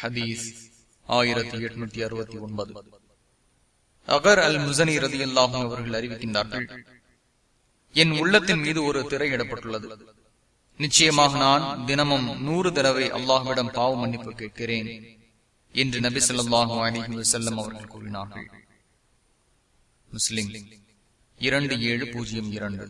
ஹதீஸ் ஆயிரத்தி எட்நூத்தி அறுபத்தி ஒன்பது. அகர் அல் முசனி ரதி அல்லாஹும் அவர்கள் அறிவிக்கின்றார்கள் என் உள்ளத்தின் மீது ஒரு திரையிடப்பட்டுள்ளது நிச்சயமாக நான் தினமும் நூறு தடவை அல்லாஹுவிடம் பாவ மன்னிப்பு கேட்கிறேன் என்று நபி சொல்லாஹு அலிஹி வசல்லம் அவர்கள் கூறினார்கள். முஸ்லிம் இரண்டு ஏழு பூஜ்ஜியம் இரண்டு.